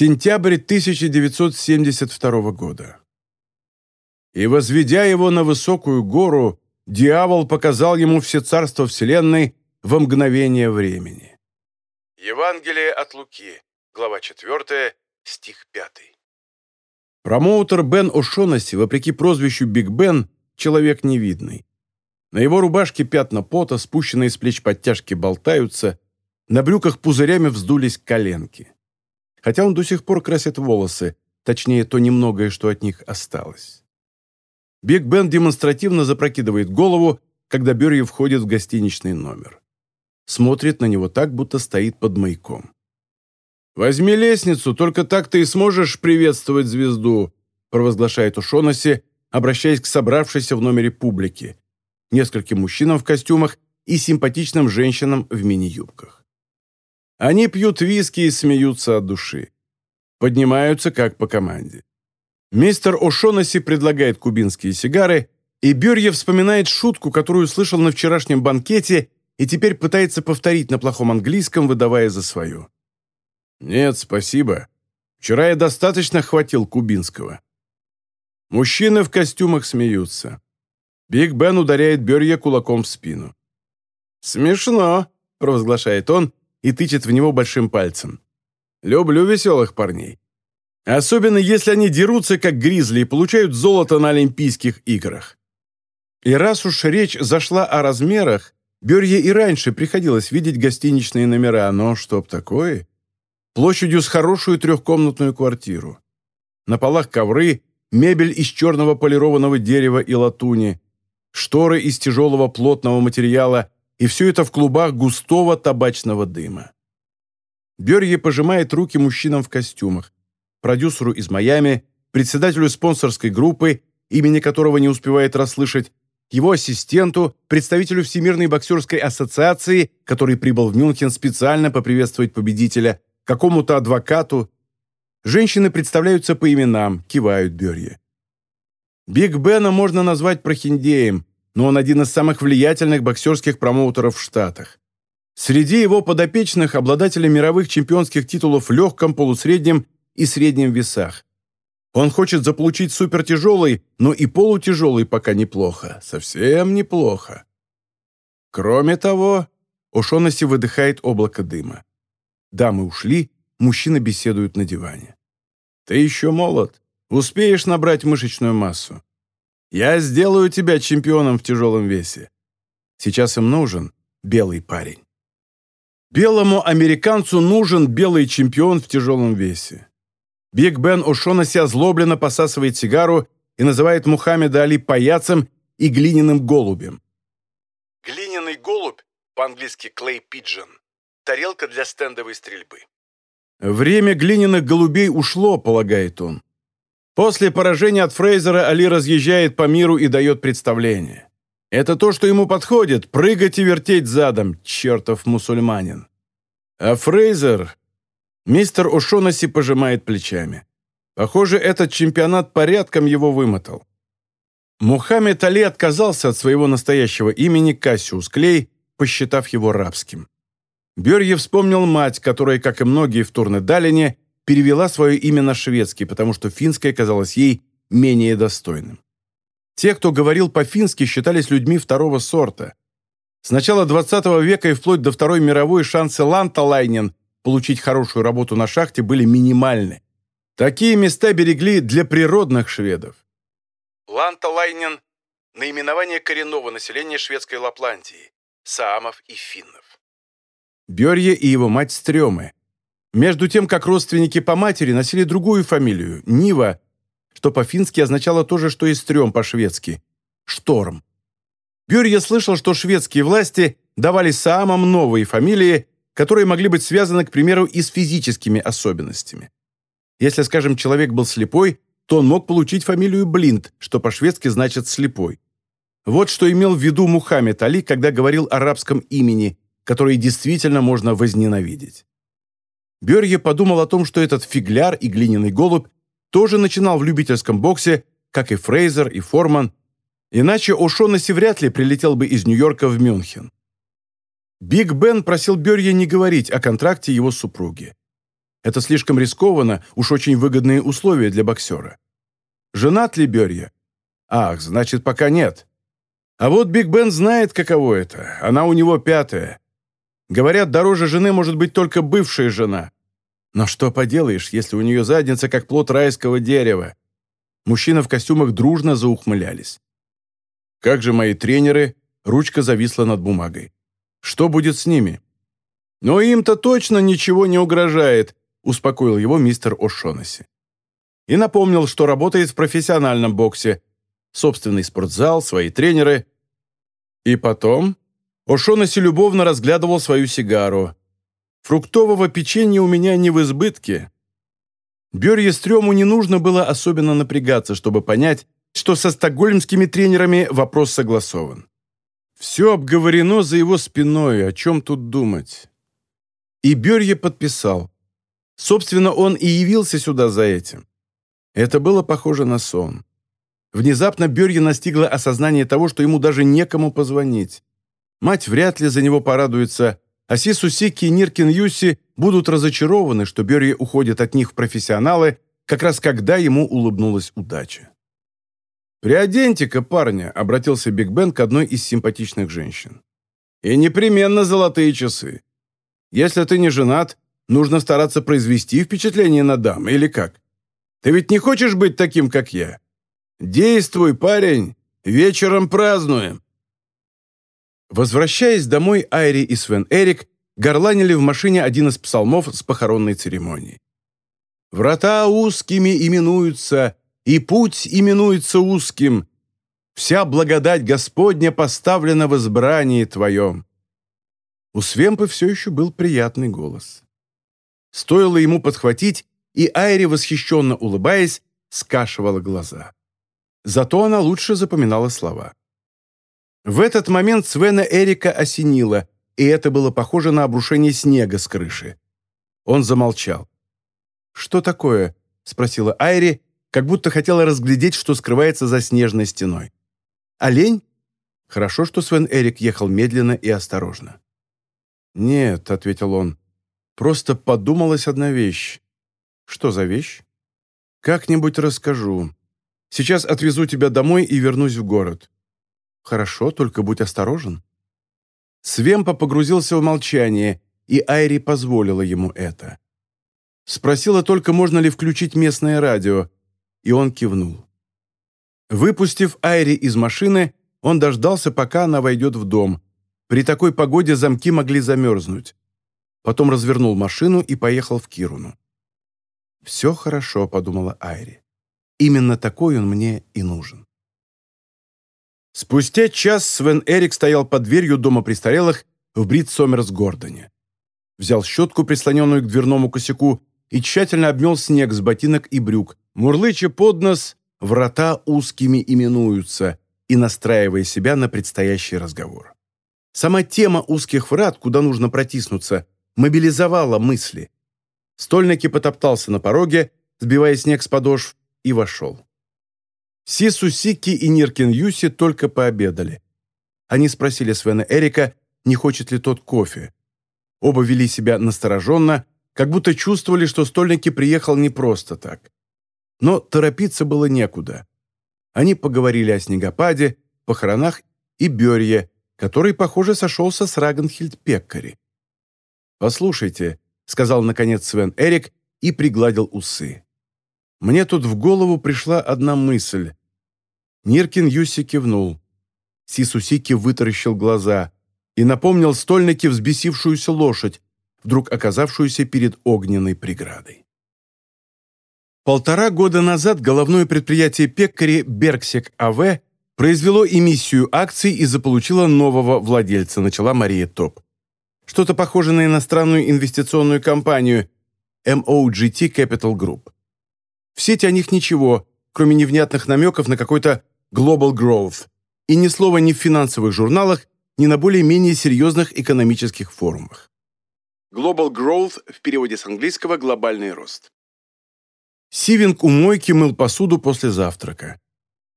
Сентябрь 1972 года. «И возведя его на высокую гору, дьявол показал ему все царства вселенной во мгновение времени». Евангелие от Луки, глава 4, стих 5. Промоутер Бен О'Шонесси, вопреки прозвищу Биг Бен, человек невидный. На его рубашке пятна пота, спущенные с плеч подтяжки болтаются, на брюках пузырями вздулись коленки. Хотя он до сих пор красит волосы, точнее, то немногое, что от них осталось. Биг Бен демонстративно запрокидывает голову, когда Берри входит в гостиничный номер. Смотрит на него так, будто стоит под маяком. «Возьми лестницу, только так ты и сможешь приветствовать звезду», провозглашает Ушоноси, обращаясь к собравшейся в номере публике, нескольким мужчинам в костюмах и симпатичным женщинам в мини-юбках. Они пьют виски и смеются от души. Поднимаются как по команде. Мистер О'Шонесси предлагает кубинские сигары, и Бюрье вспоминает шутку, которую слышал на вчерашнем банкете и теперь пытается повторить на плохом английском, выдавая за свою. «Нет, спасибо. Вчера я достаточно хватил кубинского». Мужчины в костюмах смеются. Биг Бен ударяет Берье кулаком в спину. «Смешно», — провозглашает он и тычет в него большим пальцем. «Люблю веселых парней. Особенно, если они дерутся, как гризли, и получают золото на Олимпийских играх». И раз уж речь зашла о размерах, Берье и раньше приходилось видеть гостиничные номера, но чтоб такое? Площадью с хорошую трехкомнатную квартиру. На полах ковры, мебель из черного полированного дерева и латуни, шторы из тяжелого плотного материала и все это в клубах густого табачного дыма. Берье пожимает руки мужчинам в костюмах, продюсеру из Майами, председателю спонсорской группы, имени которого не успевает расслышать, его ассистенту, представителю Всемирной боксерской ассоциации, который прибыл в Мюнхен специально поприветствовать победителя, какому-то адвокату. Женщины представляются по именам, кивают Берье. Биг Бена можно назвать прохиндеем, но он один из самых влиятельных боксерских промоутеров в Штатах. Среди его подопечных обладатели мировых чемпионских титулов в легком, полусреднем и среднем весах. Он хочет заполучить супертяжелый, но и полутяжелый пока неплохо. Совсем неплохо. Кроме того, Ошоноси выдыхает облако дыма. Дамы ушли, мужчины беседуют на диване. «Ты еще молод. Успеешь набрать мышечную массу. Я сделаю тебя чемпионом в тяжелом весе. Сейчас им нужен белый парень. Белому американцу нужен белый чемпион в тяжелом весе. Биг Бен О'Шонесси озлобленно посасывает сигару и называет Мухаммеда Али паяцем и глиняным голубем. Глиняный голубь, по-английски clay pigeon, тарелка для стендовой стрельбы. Время глиняных голубей ушло, полагает он. После поражения от Фрейзера Али разъезжает по миру и дает представление. Это то, что ему подходит, прыгать и вертеть задом, чертов мусульманин. А Фрейзер... Мистер О'Шонесси пожимает плечами. Похоже, этот чемпионат порядком его вымотал. Мухаммед Али отказался от своего настоящего имени Кассиус Клей, посчитав его рабским. Берье вспомнил мать, которая, как и многие в Турнедалине, перевела свое имя на шведский, потому что финское казалось ей менее достойным. Те, кто говорил по-фински, считались людьми второго сорта. С начала XX века и вплоть до Второй мировой шансы Ланталайнен получить хорошую работу на шахте были минимальны. Такие места берегли для природных шведов. Ланталайнен – наименование коренного населения шведской Лапландии, саамов и финнов. Берье и его мать Стрёмы между тем, как родственники по матери носили другую фамилию – Нива, что по-фински означало то же, что и стрём по-шведски – шторм. Бюрье слышал, что шведские власти давали Саамам новые фамилии, которые могли быть связаны, к примеру, и с физическими особенностями. Если, скажем, человек был слепой, то он мог получить фамилию Блинд, что по-шведски значит «слепой». Вот что имел в виду Мухаммед Али, когда говорил о арабском имени, которое действительно можно возненавидеть. Берье подумал о том, что этот фигляр и глиняный голубь тоже начинал в любительском боксе, как и Фрейзер и Форман, иначе О'Шоннесси вряд ли прилетел бы из Нью-Йорка в Мюнхен. Биг Бен просил Берье не говорить о контракте его супруги. Это слишком рискованно, уж очень выгодные условия для боксера. Женат ли Берья? Ах, значит, пока нет. А вот Биг Бен знает, каково это. Она у него пятая. Говорят, дороже жены может быть только бывшая жена. Но что поделаешь, если у нее задница как плод райского дерева? Мужчины в костюмах дружно заухмылялись. Как же мои тренеры? Ручка зависла над бумагой. Что будет с ними? Но им-то точно ничего не угрожает, успокоил его мистер О'Шонесси. И напомнил, что работает в профессиональном боксе. Собственный спортзал, свои тренеры. И потом О'Шонесси любовно разглядывал свою сигару. «Фруктового печенья у меня не в избытке». Бёрье Стрёму не нужно было особенно напрягаться, чтобы понять, что со стокгольмскими тренерами вопрос согласован. Все обговорено за его спиной, о чем тут думать. И Берье подписал. Собственно, он и явился сюда за этим. Это было похоже на сон. Внезапно Берье настигло осознание того, что ему даже некому позвонить. Мать вряд ли за него порадуется, а Сису Сики и Ниркин Юси будут разочарованы, что Берье уходит от них в профессионалы, как раз когда ему улыбнулась удача. «Приоденьте-ка парня», — обратился Биг Бен к одной из симпатичных женщин. «И непременно золотые часы. Если ты не женат, нужно стараться произвести впечатление на дам, или как? Ты ведь не хочешь быть таким, как я? Действуй, парень, вечером празднуем». Возвращаясь домой, Айри и Свен Эрик горланили в машине один из псалмов с похоронной церемонии. «Врата узкими именуются, и путь именуется узким. Вся благодать Господня поставлена в избрании Твоем». У Свемпы все еще был приятный голос. Стоило ему подхватить, и Айри, восхищенно улыбаясь, скашивала глаза. Зато она лучше запоминала слова. В этот момент Свена Эрика осенило, и это было похоже на обрушение снега с крыши. Он замолчал. «Что такое?» — спросила Айри, как будто хотела разглядеть, что скрывается за снежной стеной. «Олень?» Хорошо, что Свен Эрик ехал медленно и осторожно. «Нет», — ответил он, — «просто подумалась одна вещь». «Что за вещь?» «Как-нибудь расскажу. Сейчас отвезу тебя домой и вернусь в город». «Хорошо, только будь осторожен». Свемпа погрузился в молчание, и Айри позволила ему это. Спросила только, можно ли включить местное радио, и он кивнул. Выпустив Айри из машины, он дождался, пока она войдет в дом. При такой погоде замки могли замерзнуть. Потом развернул машину и поехал в Кируну. «Все хорошо», — подумала Айри. «Именно такой он мне и нужен». Спустя час Свен Эрик стоял под дверью дома престарелых в Брит Сомерс Гордоне. Взял щетку, прислоненную к дверному косяку, и тщательно обмел снег с ботинок и брюк, мурлыча под нос «врата узкими именуются» и настраивая себя на предстоящий разговор. Сама тема узких врат, куда нужно протиснуться, мобилизовала мысли. Стольники потоптался на пороге, сбивая снег с подошв, и вошел. Сису Сики и Ниркин Юси только пообедали. Они спросили Свена Эрика, не хочет ли тот кофе. Оба вели себя настороженно, как будто чувствовали, что стольники приехал не просто так. Но торопиться было некуда. Они поговорили о снегопаде, похоронах и Берье, который, похоже, сошелся с Рагенхильд Пеккари. «Послушайте», — сказал наконец Свен Эрик и пригладил усы. «Мне тут в голову пришла одна мысль». Ниркин Юси кивнул. Сисусики вытаращил глаза и напомнил стольнике взбесившуюся лошадь, вдруг оказавшуюся перед огненной преградой. Полтора года назад головное предприятие Пеккари Бергсек АВ произвело эмиссию акций и заполучило нового владельца, начала Мария Топ. Что-то похоже на иностранную инвестиционную компанию MOGT Capital Group. В сети о них ничего, кроме невнятных намеков на какой-то Global Growth, и ни слова ни в финансовых журналах, ни на более-менее серьезных экономических форумах. Global Growth в переводе с английского «глобальный рост». Сивинг у мойки мыл посуду после завтрака.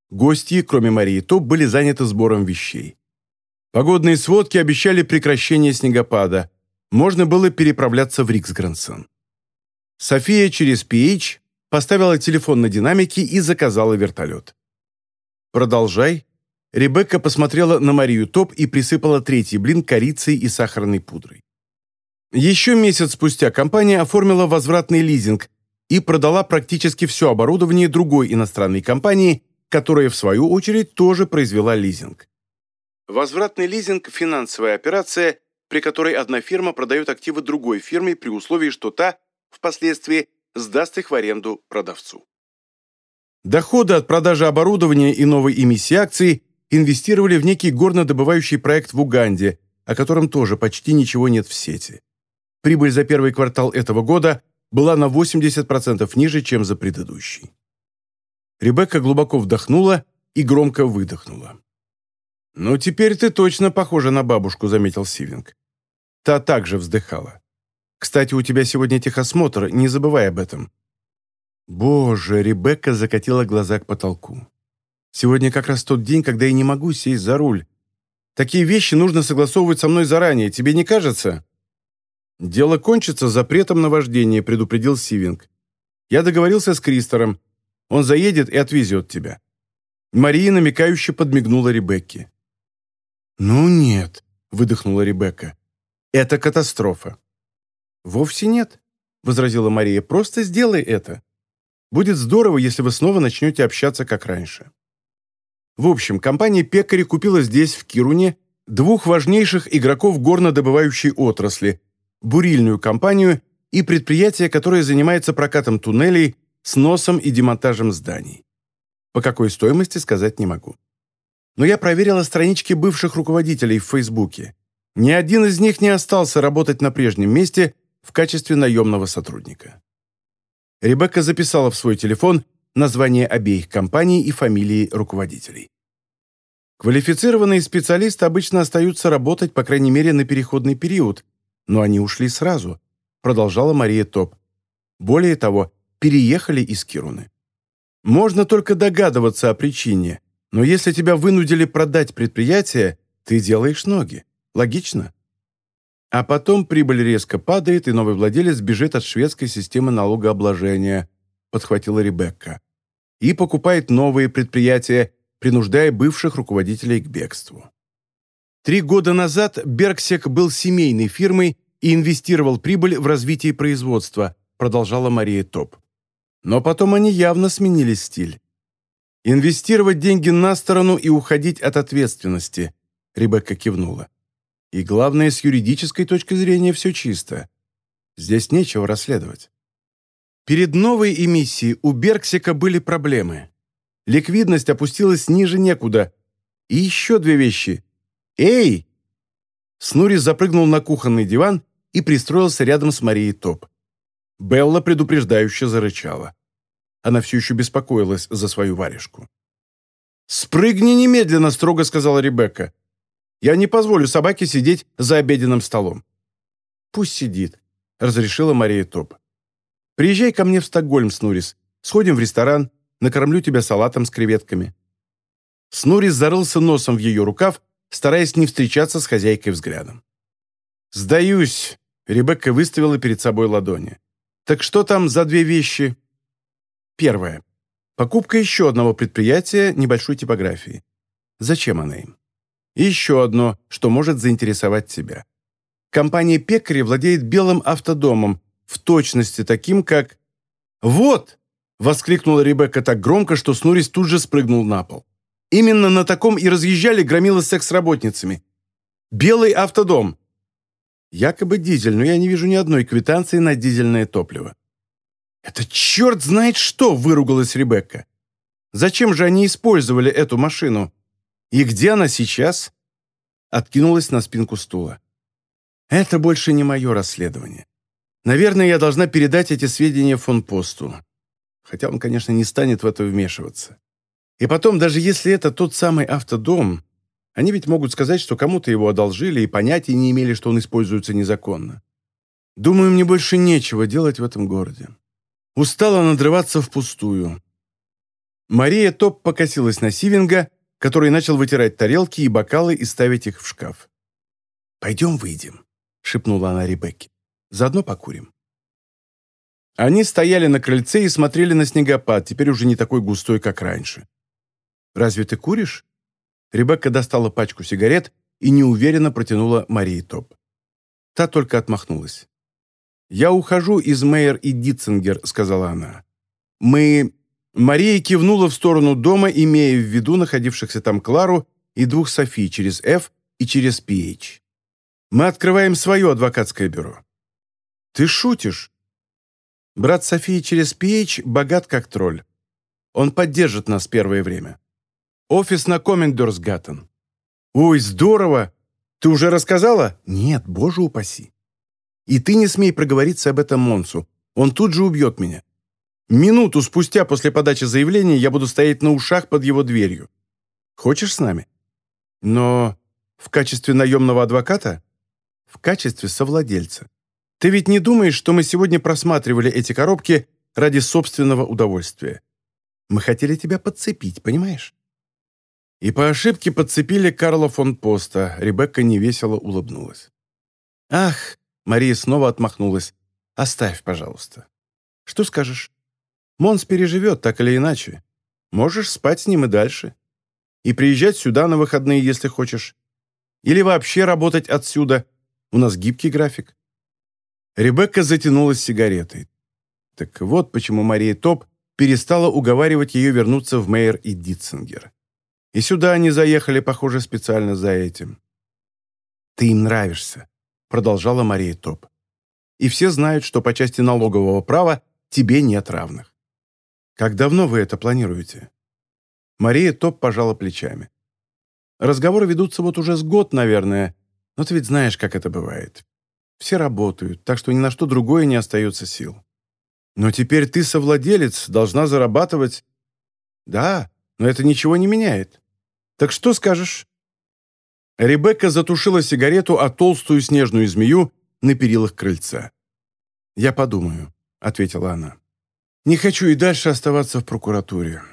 Гости, кроме Марии Топ, были заняты сбором вещей. Погодные сводки обещали прекращение снегопада. Можно было переправляться в Риксгрансен. София через PH поставила телефон на динамики и заказала вертолет. «Продолжай». Ребекка посмотрела на Марию Топ и присыпала третий блин корицей и сахарной пудрой. Еще месяц спустя компания оформила возвратный лизинг и продала практически все оборудование другой иностранной компании, которая, в свою очередь, тоже произвела лизинг. Возвратный лизинг – финансовая операция, при которой одна фирма продает активы другой фирме при условии, что та впоследствии сдаст их в аренду продавцу. Доходы от продажи оборудования и новой эмиссии акций инвестировали в некий горнодобывающий проект в Уганде, о котором тоже почти ничего нет в сети. Прибыль за первый квартал этого года была на 80% ниже, чем за предыдущий. Ребекка глубоко вдохнула и громко выдохнула. «Ну, теперь ты точно похожа на бабушку», — заметил Сивинг. Та также вздыхала. «Кстати, у тебя сегодня техосмотр, не забывай об этом». Боже, Ребекка закатила глаза к потолку. «Сегодня как раз тот день, когда я не могу сесть за руль. Такие вещи нужно согласовывать со мной заранее, тебе не кажется?» «Дело кончится запретом на вождение», — предупредил Сивинг. «Я договорился с Кристором. Он заедет и отвезет тебя». Мария намекающе подмигнула Ребекке. «Ну нет», — выдохнула Ребекка. «Это катастрофа». «Вовсе нет», — возразила Мария. «Просто сделай это. Будет здорово, если вы снова начнете общаться, как раньше». В общем, компания Пекари купила здесь, в Кируне, двух важнейших игроков горнодобывающей отрасли — бурильную компанию и предприятие, которое занимается прокатом туннелей, сносом и демонтажем зданий. По какой стоимости сказать не могу. Но я проверила странички бывших руководителей в Фейсбуке. Ни один из них не остался работать на прежнем месте в качестве наемного сотрудника. Ребекка записала в свой телефон название обеих компаний и фамилии руководителей. Квалифицированные специалисты обычно остаются работать, по крайней мере, на переходный период, но они ушли сразу, продолжала Мария Топ. Более того, переехали из Кируны. Можно только догадываться о причине, но если тебя вынудили продать предприятие, ты делаешь ноги. Логично? А потом прибыль резко падает, и новый владелец бежит от шведской системы налогообложения, подхватила Ребекка, и покупает новые предприятия, принуждая бывших руководителей к бегству. Три года назад Бергсек был семейной фирмой и инвестировал прибыль в развитие производства, продолжала Мария Топ. Но потом они явно сменили стиль. Инвестировать деньги на сторону и уходить от ответственности, Ребекка кивнула. И главное, с юридической точки зрения все чисто. Здесь нечего расследовать. Перед новой эмиссией у Бергсека были проблемы. Ликвидность опустилась ниже некуда. И еще две вещи. «Эй!» Снури запрыгнул на кухонный диван и пристроился рядом с Марией Топ. Белла предупреждающе зарычала. Она все еще беспокоилась за свою варежку. «Спрыгни немедленно», — строго сказала Ребекка. «Я не позволю собаке сидеть за обеденным столом». «Пусть сидит», — разрешила Мария Топ. «Приезжай ко мне в Стокгольм, Снурис. Сходим в ресторан, накормлю тебя салатом с креветками». Снурис зарылся носом в ее рукав стараясь не встречаться с хозяйкой взглядом. «Сдаюсь», — Ребекка выставила перед собой ладони. «Так что там за две вещи?» Первое. Покупка еще одного предприятия небольшой типографии. Зачем она им? И еще одно, что может заинтересовать тебя. Компания Пекари владеет белым автодомом, в точности таким, как... «Вот!» — воскликнула Ребекка так громко, что Снурис тут же спрыгнул на пол. Именно на таком и разъезжали громилы с секс-работницами. Белый автодом. Якобы дизель, но я не вижу ни одной квитанции на дизельное топливо. «Это черт знает что!» – выругалась Ребекка. «Зачем же они использовали эту машину? И где она сейчас?» Откинулась на спинку стула. «Это больше не мое расследование. Наверное, я должна передать эти сведения фон Посту. Хотя он, конечно, не станет в это вмешиваться. И потом, даже если это тот самый автодом, они ведь могут сказать, что кому-то его одолжили и понятия не имели, что он используется незаконно. Думаю, мне больше нечего делать в этом городе. Устала надрываться впустую. Мария Топ покосилась на Сивинга, который начал вытирать тарелки и бокалы и ставить их в шкаф. «Пойдем выйдем», — шепнула она Ребекке. «Заодно покурим». Они стояли на крыльце и смотрели на снегопад, теперь уже не такой густой, как раньше. «Разве ты куришь?» Ребекка достала пачку сигарет и неуверенно протянула Марии Топ. Та только отмахнулась. «Я ухожу из Мейер и Дитцингер», — сказала она. «Мы...» Мария кивнула в сторону дома, имея в виду находившихся там Клару и двух Софий через F и через PH. «Мы открываем свое адвокатское бюро». «Ты шутишь?» Брат Софии через PH богат как тролль. Он поддержит нас первое время. Офис на Комендорсгаттен. Ой, здорово! Ты уже рассказала? Нет, боже упаси. И ты не смей проговориться об этом Монсу. Он тут же убьет меня. Минуту спустя после подачи заявления я буду стоять на ушах под его дверью. Хочешь с нами? Но в качестве наемного адвоката? В качестве совладельца. Ты ведь не думаешь, что мы сегодня просматривали эти коробки ради собственного удовольствия? Мы хотели тебя подцепить, понимаешь? И по ошибке подцепили Карла фон Поста. Ребекка невесело улыбнулась. «Ах!» — Мария снова отмахнулась. «Оставь, пожалуйста. Что скажешь? Монс переживет, так или иначе. Можешь спать с ним и дальше. И приезжать сюда на выходные, если хочешь. Или вообще работать отсюда. У нас гибкий график». Ребекка затянулась сигаретой. Так вот почему Мария Топ перестала уговаривать ее вернуться в Мейер и Дитцингер. И сюда они заехали, похоже, специально за этим. «Ты им нравишься», — продолжала Мария Топ. «И все знают, что по части налогового права тебе нет равных. Как давно вы это планируете?» Мария Топ пожала плечами. «Разговоры ведутся вот уже с год, наверное, но ты ведь знаешь, как это бывает. Все работают, так что ни на что другое не остается сил. Но теперь ты совладелец, должна зарабатывать. Да, но это ничего не меняет. Так что скажешь?» Ребекка затушила сигарету о толстую снежную змею на перилах крыльца. «Я подумаю», — ответила она. «Не хочу и дальше оставаться в прокуратуре.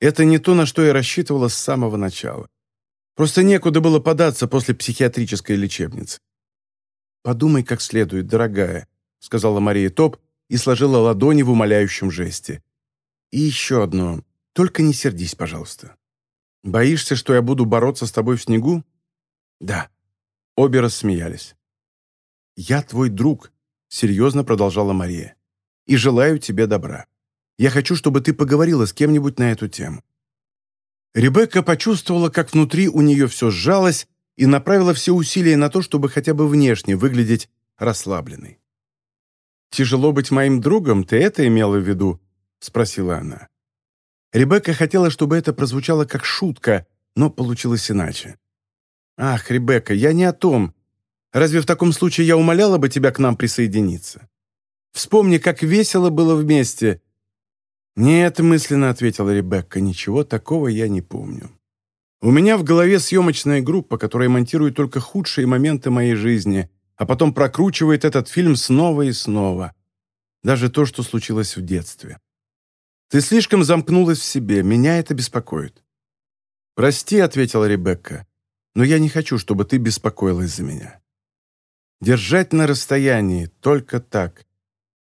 Это не то, на что я рассчитывала с самого начала. Просто некуда было податься после психиатрической лечебницы». «Подумай как следует, дорогая», — сказала Мария Топ и сложила ладони в умоляющем жесте. «И еще одно. Только не сердись, пожалуйста. Боишься, что я буду бороться с тобой в снегу? Да. Обе рассмеялись. Я твой друг, серьезно продолжала Мария. И желаю тебе добра. Я хочу, чтобы ты поговорила с кем-нибудь на эту тему. Ребекка почувствовала, как внутри у нее все сжалось и направила все усилия на то, чтобы хотя бы внешне выглядеть расслабленной. «Тяжело быть моим другом, ты это имела в виду?» — спросила она. Ребекка хотела, чтобы это прозвучало как шутка, но получилось иначе. «Ах, Ребекка, я не о том. Разве в таком случае я умоляла бы тебя к нам присоединиться? Вспомни, как весело было вместе». «Нет», — мысленно ответила Ребекка, — «ничего такого я не помню. У меня в голове съемочная группа, которая монтирует только худшие моменты моей жизни, а потом прокручивает этот фильм снова и снова. Даже то, что случилось в детстве. Ты слишком замкнулась в себе, меня это беспокоит». «Прости», — ответила Ребекка, «но я не хочу, чтобы ты беспокоилась за меня. Держать на расстоянии, только так.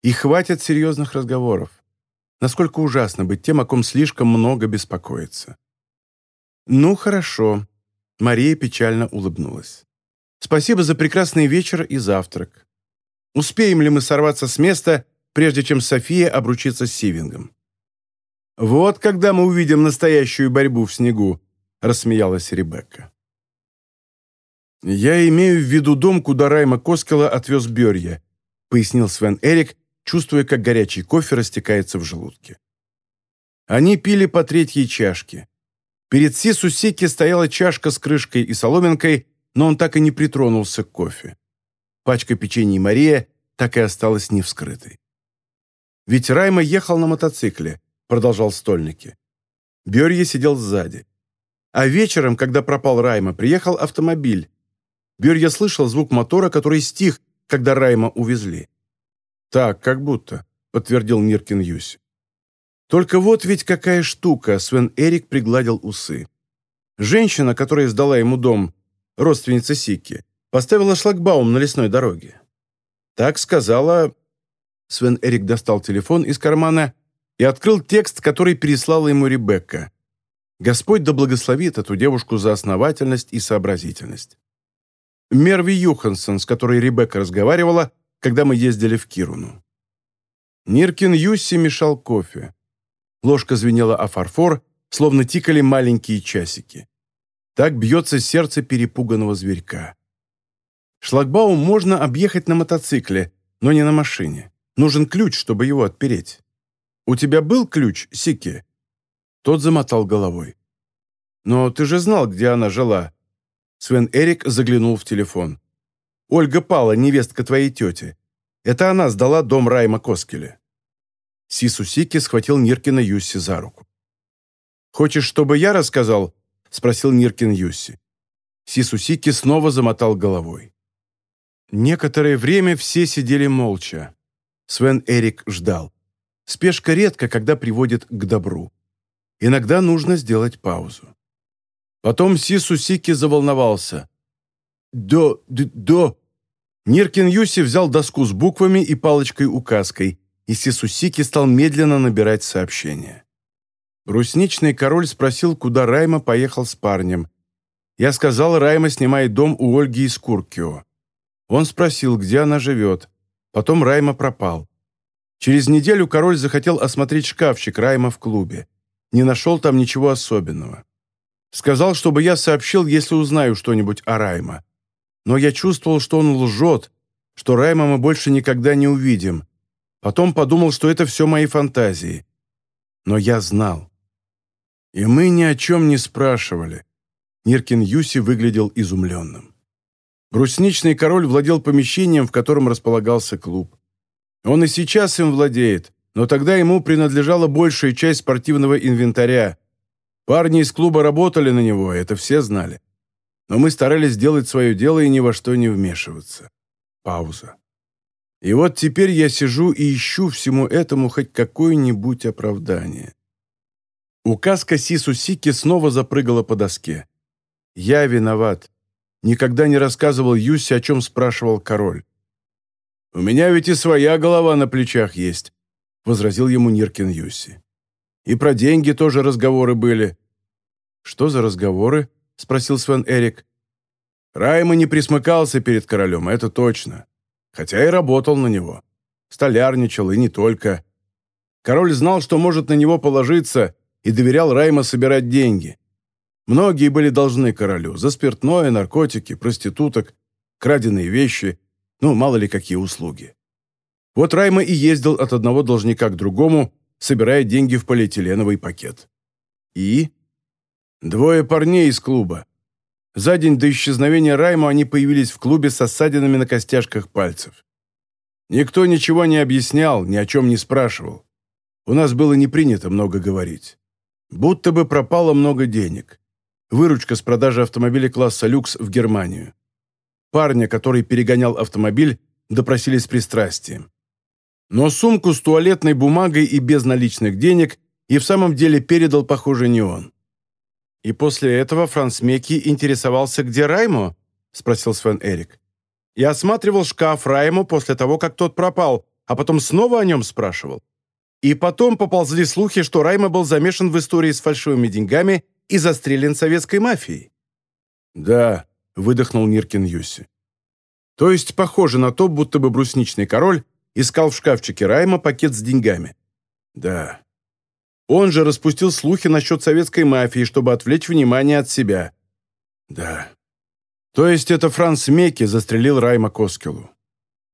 И хватит серьезных разговоров. Насколько ужасно быть тем, о ком слишком много беспокоится». «Ну, хорошо», — Мария печально улыбнулась. «Спасибо за прекрасный вечер и завтрак. Успеем ли мы сорваться с места, прежде чем София обручится с Сивингом?» «Вот когда мы увидим настоящую борьбу в снегу», — рассмеялась Ребекка. «Я имею в виду дом, куда Райма Коскела отвез Берья», — пояснил Свен Эрик, чувствуя, как горячий кофе растекается в желудке. Они пили по третьей чашке. Перед Сису Сики стояла чашка с крышкой и соломинкой, но он так и не притронулся к кофе. Пачка печенья Мария так и осталась невскрытой. Ведь Райма ехал на мотоцикле, продолжал Стольники. Берье сидел сзади. А вечером, когда пропал Райма, приехал автомобиль. Берье слышал звук мотора, который стих, когда Райма увезли. «Так, как будто», — подтвердил Ниркин Юсь. «Только вот ведь какая штука», — Свен Эрик пригладил усы. Женщина, которая сдала ему дом, родственница Сикки, поставила шлагбаум на лесной дороге. Так сказала... Свен Эрик достал телефон из кармана и открыл текст, который переслала ему Ребекка. Господь да благословит эту девушку за основательность и сообразительность. Мерви Юхансон, с которой Ребекка разговаривала, когда мы ездили в Кируну. Ниркин Юсси мешал кофе. Ложка звенела о фарфор, словно тикали маленькие часики. Так бьется сердце перепуганного зверька. Шлагбаум можно объехать на мотоцикле, но не на машине. Нужен ключ, чтобы его отпереть. «У тебя был ключ, Сики?» Тот замотал головой. «Но ты же знал, где она жила». Свен Эрик заглянул в телефон. «Ольга Пала, невестка твоей тети. Это она сдала дом Райма Коскеля». Сису Сики схватил Ниркина Юсси за руку. «Хочешь, чтобы я рассказал?» – спросил Ниркин Юсси. Сису Сики снова замотал головой. Некоторое время все сидели молча. Свен Эрик ждал. Спешка редко, когда приводит к добру. Иногда нужно сделать паузу. Потом Сису Сики заволновался. «До, до...» Ниркин Юси взял доску с буквами и палочкой-указкой, и Сису Сики стал медленно набирать сообщение. Брусничный король спросил, куда Райма поехал с парнем. Я сказал, Райма снимает дом у Ольги из Куркио. Он спросил, где она живет. Потом Райма пропал. Через неделю король захотел осмотреть шкафчик Райма в клубе. Не нашел там ничего особенного. Сказал, чтобы я сообщил, если узнаю что-нибудь о Райма. Но я чувствовал, что он лжет, что Райма мы больше никогда не увидим. Потом подумал, что это все мои фантазии. Но я знал. И мы ни о чем не спрашивали. Ниркин Юси выглядел изумленным. Брусничный король владел помещением, в котором располагался клуб. Он и сейчас им владеет, но тогда ему принадлежала большая часть спортивного инвентаря. Парни из клуба работали на него, это все знали. Но мы старались делать свое дело и ни во что не вмешиваться. Пауза. И вот теперь я сижу и ищу всему этому хоть какое-нибудь оправдание. Указка Сису Сики снова запрыгала по доске. Я виноват. Никогда не рассказывал Юсе, о чем спрашивал король. «У меня ведь и своя голова на плечах есть», — возразил ему Ниркин Юси. «И про деньги тоже разговоры были». «Что за разговоры?» — спросил Свен Эрик. Райма не присмыкался перед королем, это точно. Хотя и работал на него. Столярничал, и не только. Король знал, что может на него положиться, и доверял Райма собирать деньги. Многие были должны королю за спиртное, наркотики, проституток, краденые вещи, ну, мало ли какие услуги. Вот Райма и ездил от одного должника к другому, собирая деньги в полиэтиленовый пакет. И? Двое парней из клуба. За день до исчезновения Райма они появились в клубе с осадинами на костяшках пальцев. Никто ничего не объяснял, ни о чем не спрашивал. У нас было не принято много говорить. Будто бы пропало много денег. Выручка с продажи автомобиля класса «Люкс» в Германию. Парня, который перегонял автомобиль, допросили с пристрастием. Но сумку с туалетной бумагой и без наличных денег и в самом деле передал, похоже, не он. «И после этого Франц Мекки интересовался, где Раймо?» – спросил Свен Эрик. «Я осматривал шкаф Раймо после того, как тот пропал, а потом снова о нем спрашивал. И потом поползли слухи, что Раймо был замешан в истории с фальшивыми деньгами и застрелен советской мафией. «Да», — выдохнул Ниркин Юси. «То есть похоже на то, будто бы брусничный король искал в шкафчике Райма пакет с деньгами». «Да». Он же распустил слухи насчет советской мафии, чтобы отвлечь внимание от себя. «Да». То есть это Франц Мекки застрелил Райма Коскелу.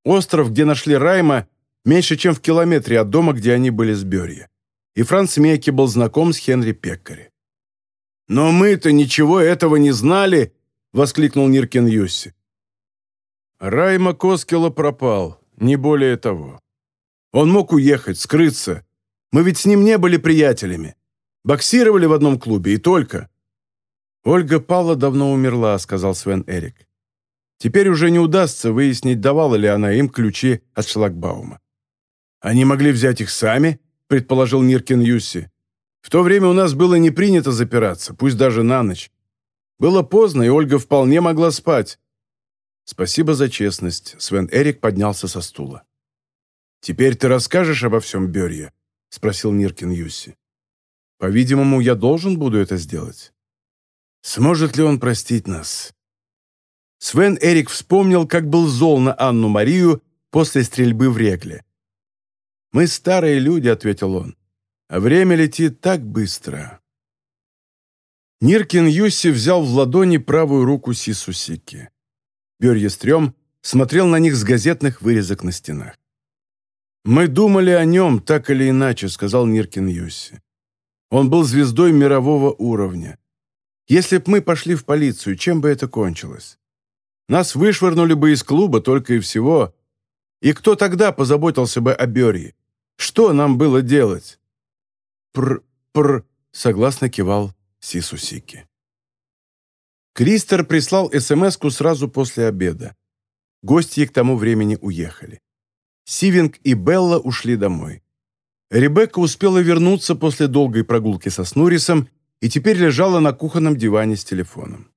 Остров, где нашли Райма, меньше, чем в километре от дома, где они были с Берья. И Франц Мекки был знаком с Хенри Пеккари. «Но мы-то ничего этого не знали!» — воскликнул Ниркин Юсси. Райма Коскела пропал, не более того. Он мог уехать, скрыться. Мы ведь с ним не были приятелями. Боксировали в одном клубе и только. Ольга Павла давно умерла, сказал Свен Эрик. Теперь уже не удастся выяснить, давала ли она им ключи от шлагбаума. Они могли взять их сами, предположил Ниркин Юсси. В то время у нас было не принято запираться, пусть даже на ночь. Было поздно, и Ольга вполне могла спать. Спасибо за честность. Свен Эрик поднялся со стула. «Теперь ты расскажешь обо всем Берье?» — спросил Ниркин Юсси. «По-видимому, я должен буду это сделать. Сможет ли он простить нас?» Свен Эрик вспомнил, как был зол на Анну Марию после стрельбы в регле. «Мы старые люди», — ответил он, — «а время летит так быстро». Ниркин Юсси взял в ладони правую руку Сисусики. Берьестрем смотрел на них с газетных вырезок на стенах. «Мы думали о нем, так или иначе», — сказал Ниркин Юсси. «Он был звездой мирового уровня. Если б мы пошли в полицию, чем бы это кончилось? Нас вышвырнули бы из клуба только и всего. И кто тогда позаботился бы о Берье? Что нам было делать?» «Пр-пр», — согласно кивал Сисусики. Кристер прислал смс сразу после обеда. Гости к тому времени уехали. Сивинг и Белла ушли домой. Ребекка успела вернуться после долгой прогулки со Снурисом и теперь лежала на кухонном диване с телефоном.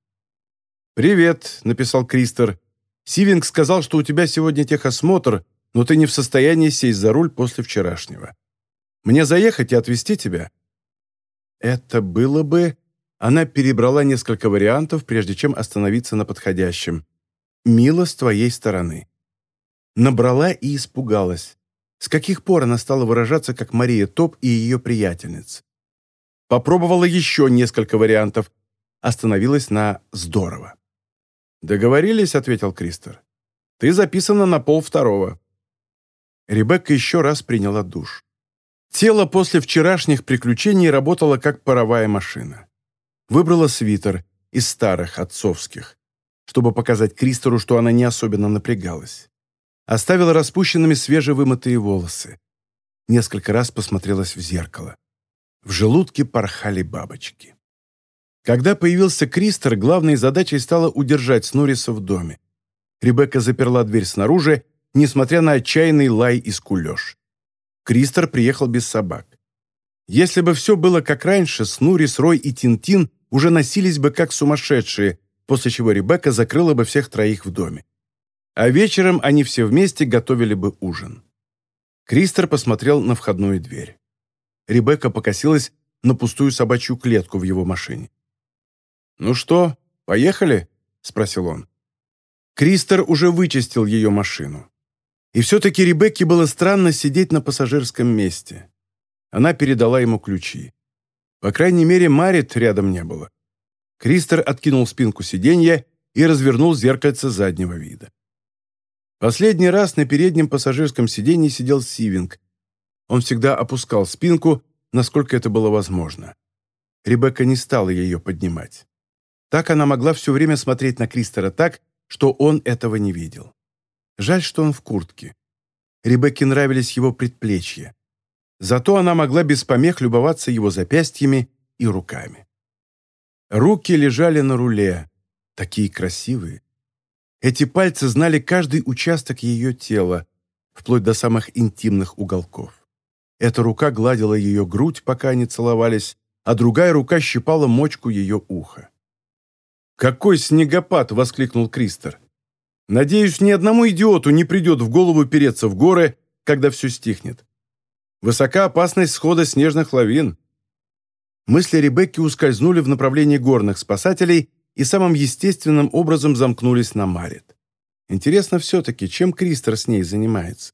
«Привет», — написал Кристер. «Сивинг сказал, что у тебя сегодня техосмотр, но ты не в состоянии сесть за руль после вчерашнего. Мне заехать и отвезти тебя?» «Это было бы...» Она перебрала несколько вариантов, прежде чем остановиться на подходящем. «Мило с твоей стороны». Набрала и испугалась. С каких пор она стала выражаться, как Мария Топ и ее приятельница? Попробовала еще несколько вариантов. Остановилась на «здорово». «Договорились», — ответил Кристер. «Ты записана на пол второго». Ребекка еще раз приняла душ. Тело после вчерашних приключений работало как паровая машина. Выбрала свитер из старых, отцовских, чтобы показать Кристору, что она не особенно напрягалась. Оставила распущенными свежевымытые волосы. Несколько раз посмотрелась в зеркало. В желудке порхали бабочки. Когда появился Кристор, главной задачей стало удержать Снуриса в доме. Ребекка заперла дверь снаружи, несмотря на отчаянный лай и скулеж. Кристор приехал без собак. Если бы все было как раньше, Снурис, Рой и Тинтин уже носились бы как сумасшедшие, после чего Ребекка закрыла бы всех троих в доме. А вечером они все вместе готовили бы ужин. Кристер посмотрел на входную дверь. Ребекка покосилась на пустую собачью клетку в его машине. «Ну что, поехали?» – спросил он. Кристер уже вычистил ее машину. И все-таки Ребекке было странно сидеть на пассажирском месте. Она передала ему ключи. По крайней мере, Марит рядом не было. Кристер откинул спинку сиденья и развернул зеркальце заднего вида. Последний раз на переднем пассажирском сиденье сидел Сивинг. Он всегда опускал спинку, насколько это было возможно. Ребекка не стала ее поднимать. Так она могла все время смотреть на Кристера так, что он этого не видел. Жаль, что он в куртке. Ребекке нравились его предплечья. Зато она могла без помех любоваться его запястьями и руками. Руки лежали на руле, такие красивые. Эти пальцы знали каждый участок ее тела, вплоть до самых интимных уголков. Эта рука гладила ее грудь, пока они целовались, а другая рука щипала мочку ее уха. «Какой снегопад!» — воскликнул Кристер. «Надеюсь, ни одному идиоту не придет в голову переться в горы, когда все стихнет. Высока опасность схода снежных лавин. Мысли Ребекки ускользнули в направлении горных спасателей и самым естественным образом замкнулись на Марит. Интересно все-таки, чем Кристер с ней занимается?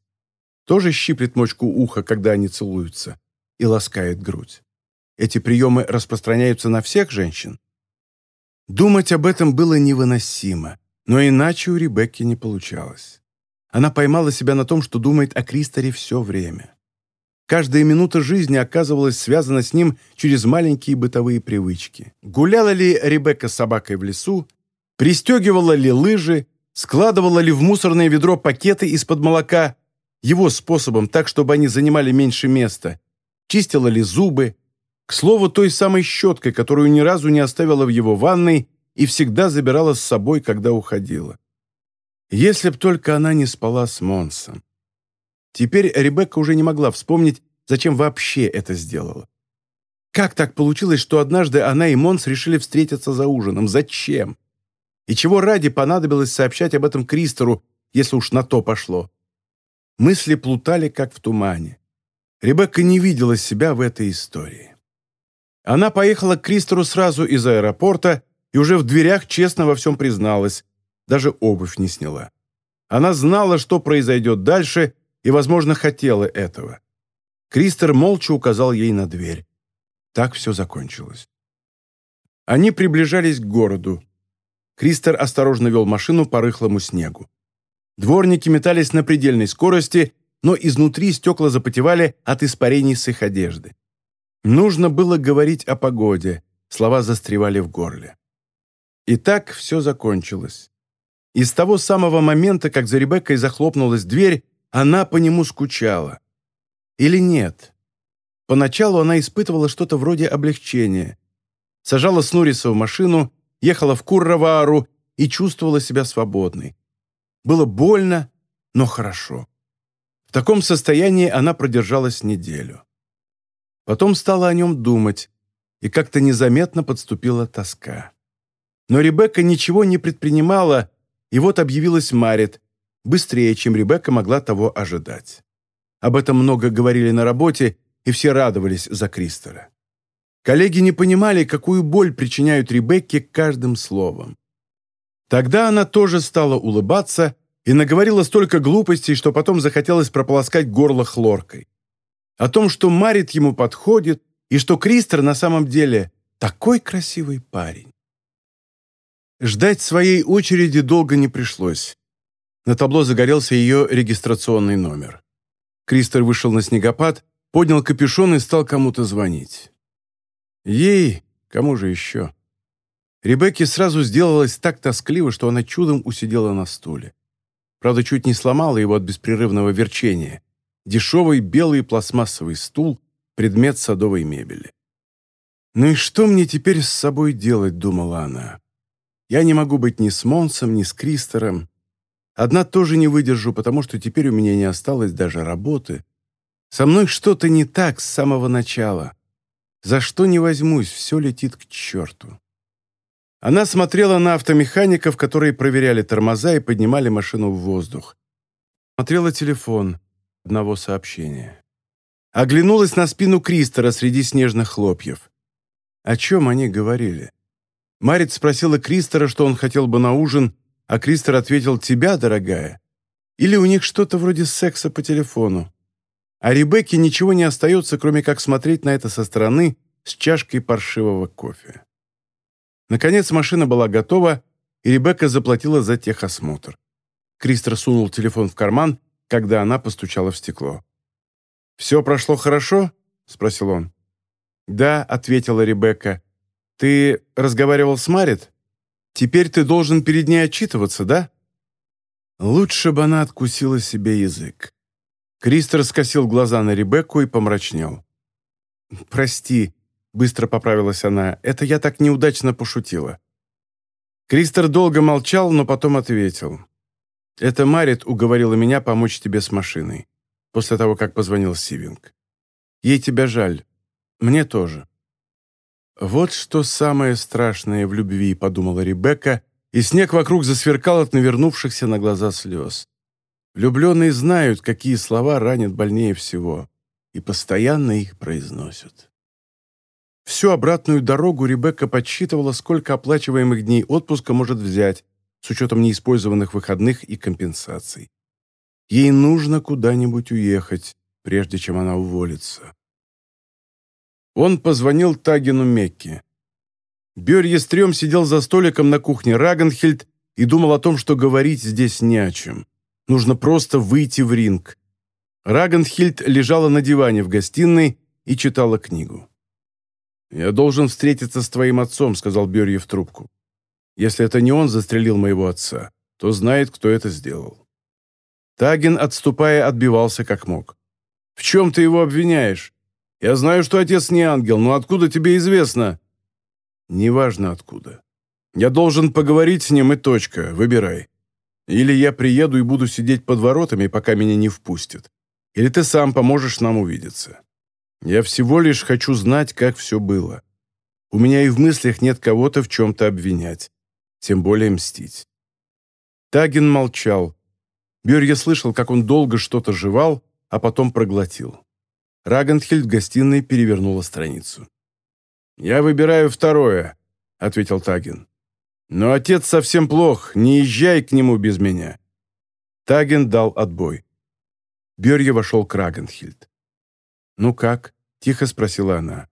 Тоже щиплет мочку уха, когда они целуются, и ласкает грудь. Эти приемы распространяются на всех женщин? Думать об этом было невыносимо, но иначе у Ребекки не получалось. Она поймала себя на том, что думает о Кристоре все время. Каждая минута жизни оказывалась связана с ним через маленькие бытовые привычки. Гуляла ли Ребекка с собакой в лесу, пристегивала ли лыжи, складывала ли в мусорное ведро пакеты из-под молока, его способом так, чтобы они занимали меньше места, чистила ли зубы, к слову, той самой щеткой, которую ни разу не оставила в его ванной и всегда забирала с собой, когда уходила. Если б только она не спала с Монсом. Теперь Ребекка уже не могла вспомнить, зачем вообще это сделала. Как так получилось, что однажды она и Монс решили встретиться за ужином? Зачем? И чего ради понадобилось сообщать об этом Кристору, если уж на то пошло? Мысли плутали, как в тумане. Ребекка не видела себя в этой истории. Она поехала к Кристору сразу из аэропорта и уже в дверях честно во всем призналась, даже обувь не сняла. Она знала, что произойдет дальше, и, возможно, хотела этого. Кристер молча указал ей на дверь. Так все закончилось. Они приближались к городу. Кристер осторожно вел машину по рыхлому снегу. Дворники метались на предельной скорости, но изнутри стекла запотевали от испарений с их одежды. Нужно было говорить о погоде, слова застревали в горле. И так все закончилось. И с того самого момента, как за Ребеккой захлопнулась дверь, она по нему скучала. Или нет? Поначалу она испытывала что-то вроде облегчения. Сажала Снуриса в машину, ехала в Курравару и чувствовала себя свободной. Было больно, но хорошо. В таком состоянии она продержалась неделю. Потом стала о нем думать, и как-то незаметно подступила тоска. Но Ребекка ничего не предпринимала, и вот объявилась Марит, быстрее, чем Ребекка могла того ожидать. Об этом много говорили на работе, и все радовались за Кристера. Коллеги не понимали, какую боль причиняют Ребекке каждым словом. Тогда она тоже стала улыбаться и наговорила столько глупостей, что потом захотелось прополоскать горло хлоркой. О том, что Марит ему подходит, и что Кристер на самом деле такой красивый парень. Ждать своей очереди долго не пришлось. На табло загорелся ее регистрационный номер. Кристер вышел на снегопад, поднял капюшон и стал кому-то звонить. Ей, кому же еще? Ребекке сразу сделалось так тоскливо, что она чудом усидела на стуле. Правда, чуть не сломала его от беспрерывного верчения. Дешевый белый пластмассовый стул — предмет садовой мебели. «Ну и что мне теперь с собой делать?» — думала она. «Я не могу быть ни с Монсом, ни с Кристером. Одна тоже не выдержу, потому что теперь у меня не осталось даже работы. Со мной что-то не так с самого начала. За что не возьмусь, все летит к черту». Она смотрела на автомехаников, которые проверяли тормоза и поднимали машину в воздух. Смотрела телефон одного сообщения. Оглянулась на спину Кристера среди снежных хлопьев. О чем они говорили? Марит спросила Кристера, что он хотел бы на ужин, а Кристер ответил «Тебя, дорогая». Или у них что-то вроде секса по телефону. А Ребекке ничего не остается, кроме как смотреть на это со стороны с чашкой паршивого кофе. Наконец машина была готова, и Ребекка заплатила за техосмотр. Кристер сунул телефон в карман, когда она постучала в стекло. «Все прошло хорошо?» — спросил он. «Да», — ответила Ребекка. «Ты разговаривал с Марит? Теперь ты должен перед ней отчитываться, да?» Лучше бы она откусила себе язык. Кристер скосил глаза на Ребекку и помрачнел. «Прости», Быстро поправилась она. «Это я так неудачно пошутила». Кристер долго молчал, но потом ответил. «Это Марит уговорила меня помочь тебе с машиной, после того, как позвонил Сивинг. Ей тебя жаль. Мне тоже». «Вот что самое страшное в любви», — подумала Ребекка, и снег вокруг засверкал от навернувшихся на глаза слез. Влюбленные знают, какие слова ранят больнее всего, и постоянно их произносят. Всю обратную дорогу Ребекка подсчитывала, сколько оплачиваемых дней отпуска может взять, с учетом неиспользованных выходных и компенсаций. Ей нужно куда-нибудь уехать, прежде чем она уволится. Он позвонил Тагину Мекке. Бёрье Стрём сидел за столиком на кухне Рагенхельд и думал о том, что говорить здесь не о чем. Нужно просто выйти в ринг. Рагенхильд лежала на диване в гостиной и читала книгу. «Я должен встретиться с твоим отцом», — сказал Берье в трубку. «Если это не он застрелил моего отца, то знает, кто это сделал». Таген, отступая, отбивался как мог. «В чем ты его обвиняешь? Я знаю, что отец не ангел, но откуда тебе известно?» «Неважно откуда. Я должен поговорить с ним и точка. Выбирай. Или я приеду и буду сидеть под воротами, пока меня не впустят. Или ты сам поможешь нам увидеться». Я всего лишь хочу знать, как все было. У меня и в мыслях нет кого-то в чем-то обвинять, тем более мстить». Тагин молчал. Бюрье слышал, как он долго что-то жевал, а потом проглотил. Рагенхельд в гостиной перевернула страницу. «Я выбираю второе», — ответил Таген. «Но отец совсем плох, не езжай к нему без меня». Таген дал отбой. Берье вошел к Рагенхильд. «Ну как?» — тихо спросила она.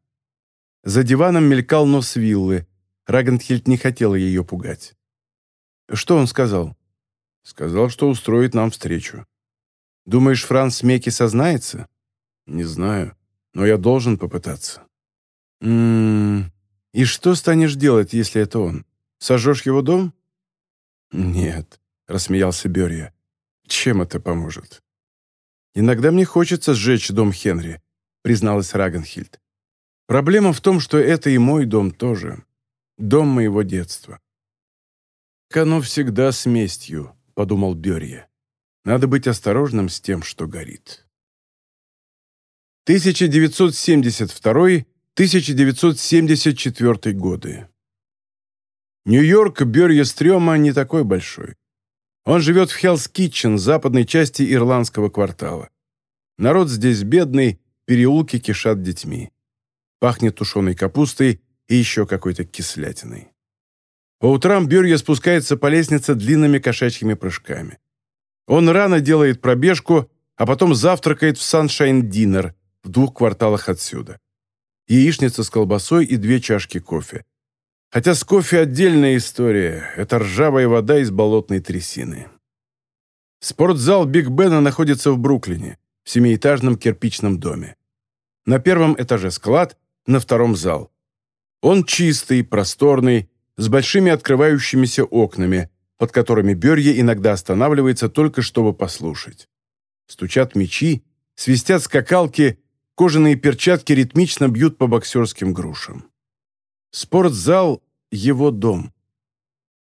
За диваном мелькал нос виллы. Рагенхильд не хотела ее пугать. «Что он сказал?» «Сказал, что устроит нам встречу». «Думаешь, Франц Меки сознается?» «Не знаю, но я должен попытаться». «М-м-м, и что станешь делать, если это он? Сожжешь его дом?» «Нет», — рассмеялся Берья. «Чем это поможет?» «Иногда мне хочется сжечь дом Хенри», — призналась Рагенхильд. «Проблема в том, что это и мой дом тоже. Дом моего детства». «Оно всегда с местью», — подумал Берья. «Надо быть осторожным с тем, что горит». 1972-1974 годы. Нью-Йорк Берья Стрёма не такой большой. Он живет в Хеллс Китчен, западной части ирландского квартала. Народ здесь бедный, переулки кишат детьми. Пахнет тушеной капустой и еще какой-то кислятиной. По утрам Бюрья спускается по лестнице длинными кошачьими прыжками. Он рано делает пробежку, а потом завтракает в Sunshine Dinner в двух кварталах отсюда. Яичница с колбасой и две чашки кофе. Хотя с кофе отдельная история. Это ржавая вода из болотной трясины. Спортзал Биг Бена находится в Бруклине, в семиэтажном кирпичном доме. На первом этаже склад, на втором зал. Он чистый, просторный, с большими открывающимися окнами, под которыми Берье иногда останавливается только чтобы послушать. Стучат мечи, свистят скакалки, кожаные перчатки ритмично бьют по боксерским грушам. Спортзал — его дом.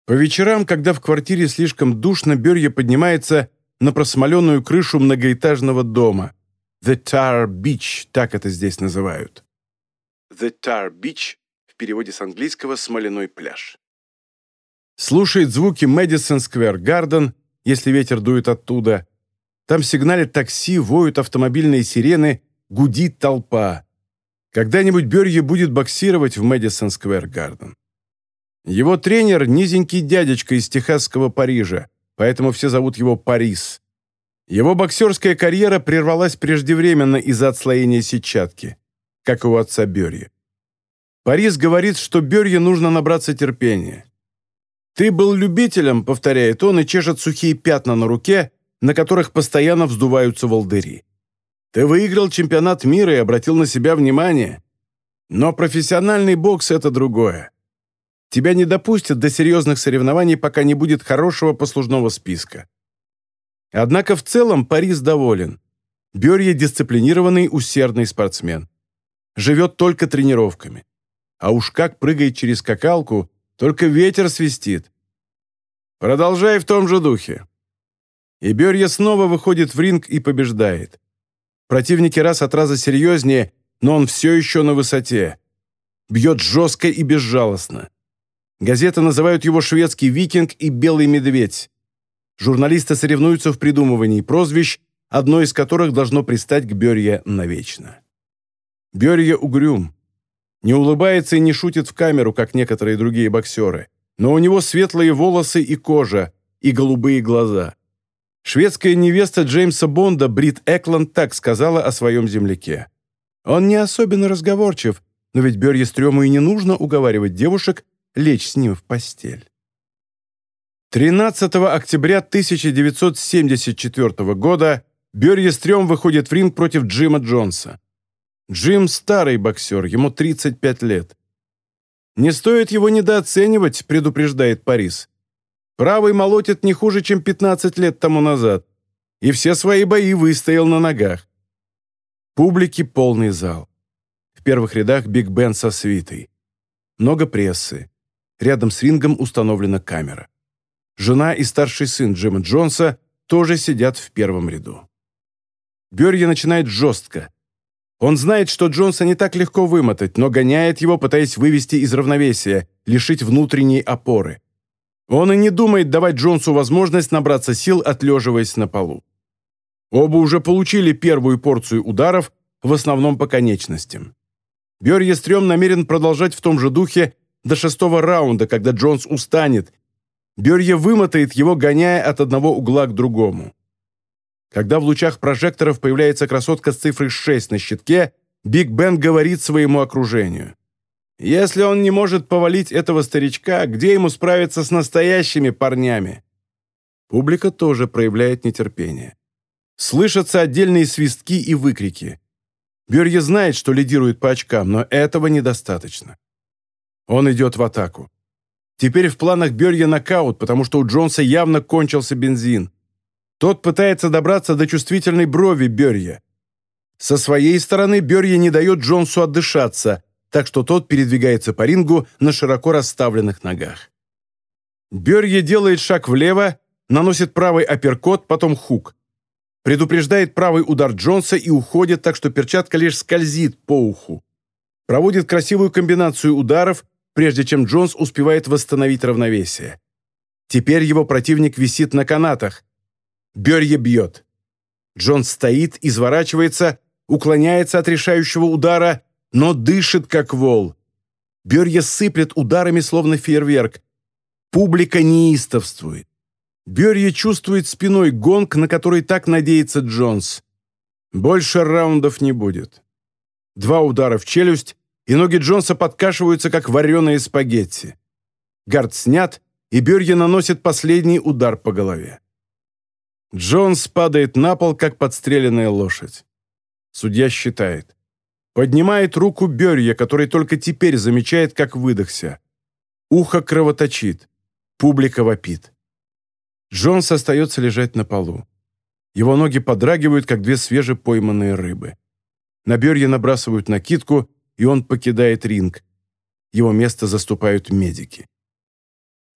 По вечерам, когда в квартире слишком душно, Берья поднимается на просмоленную крышу многоэтажного дома. The Tar Beach, так это здесь называют. The Tar Beach в переводе с английского «смоляной пляж». Слушает звуки Мэдисон Сквер Гарден, если ветер дует оттуда. Там сигналят такси, воют автомобильные сирены, гудит толпа. Когда-нибудь Берье будет боксировать в Мэдисон Сквер Гарден. Его тренер – низенький дядечка из техасского Парижа, поэтому все зовут его Парис. Его боксерская карьера прервалась преждевременно из-за отслоения сетчатки, как у отца Берье. Парис говорит, что Берье нужно набраться терпения. «Ты был любителем», — повторяет он, и чешет сухие пятна на руке, на которых постоянно вздуваются волдыри. Ты выиграл чемпионат мира и обратил на себя внимание. Но профессиональный бокс – это другое. Тебя не допустят до серьезных соревнований, пока не будет хорошего послужного списка. Однако в целом Парис доволен. Берье – дисциплинированный, усердный спортсмен. Живет только тренировками. А уж как прыгает через скакалку, только ветер свистит. Продолжай в том же духе. И Берье снова выходит в ринг и побеждает. Противники раз от раза серьезнее, но он все еще на высоте. Бьет жестко и безжалостно. Газеты называют его «Шведский викинг» и «Белый медведь». Журналисты соревнуются в придумывании прозвищ, одно из которых должно пристать к Берье навечно. Берье угрюм. Не улыбается и не шутит в камеру, как некоторые другие боксеры. Но у него светлые волосы и кожа, и голубые глаза. Шведская невеста Джеймса Бонда Брит Экланд так сказала о своем земляке. Он не особенно разговорчив, но ведь Берье Стрёму и не нужно уговаривать девушек лечь с ним в постель. 13 октября 1974 года Берье Стрём выходит в ринг против Джима Джонса. Джим – старый боксер, ему 35 лет. «Не стоит его недооценивать», – предупреждает Парис. Правый молотит не хуже, чем 15 лет тому назад. И все свои бои выстоял на ногах. Публики полный зал. В первых рядах Биг Бен со свитой. Много прессы. Рядом с рингом установлена камера. Жена и старший сын Джима Джонса тоже сидят в первом ряду. Берья начинает жестко. Он знает, что Джонса не так легко вымотать, но гоняет его, пытаясь вывести из равновесия, лишить внутренней опоры. Он и не думает давать Джонсу возможность набраться сил, отлеживаясь на полу. Оба уже получили первую порцию ударов, в основном по конечностям. Бёрье-стрём намерен продолжать в том же духе до шестого раунда, когда Джонс устанет. Бёрье вымотает его, гоняя от одного угла к другому. Когда в лучах прожекторов появляется красотка с цифрой 6 на щитке, Биг Бен говорит своему окружению. «Если он не может повалить этого старичка, где ему справиться с настоящими парнями?» Публика тоже проявляет нетерпение. Слышатся отдельные свистки и выкрики. Берье знает, что лидирует по очкам, но этого недостаточно. Он идет в атаку. Теперь в планах Берье нокаут, потому что у Джонса явно кончился бензин. Тот пытается добраться до чувствительной брови Берье. Со своей стороны Берье не дает Джонсу отдышаться, так что тот передвигается по рингу на широко расставленных ногах. Берье делает шаг влево, наносит правый апперкот, потом хук предупреждает правый удар Джонса и уходит, так что перчатка лишь скользит по уху. Проводит красивую комбинацию ударов, прежде чем Джонс успевает восстановить равновесие. Теперь его противник висит на канатах. Берье бьет. Джонс стоит, изворачивается, уклоняется от решающего удара, но дышит, как вол. Берье сыплет ударами, словно фейерверк. Публика неистовствует. Берье чувствует спиной гонг, на который так надеется Джонс. Больше раундов не будет. Два удара в челюсть, и ноги Джонса подкашиваются, как вареные спагетти. Гард снят, и Берье наносит последний удар по голове. Джонс падает на пол, как подстреленная лошадь. Судья считает. Поднимает руку Берье, который только теперь замечает, как выдохся. Ухо кровоточит. Публика вопит. Джонс остается лежать на полу. Его ноги подрагивают, как две свежепойманные рыбы. На Берье набрасывают накидку, и он покидает ринг. Его место заступают медики.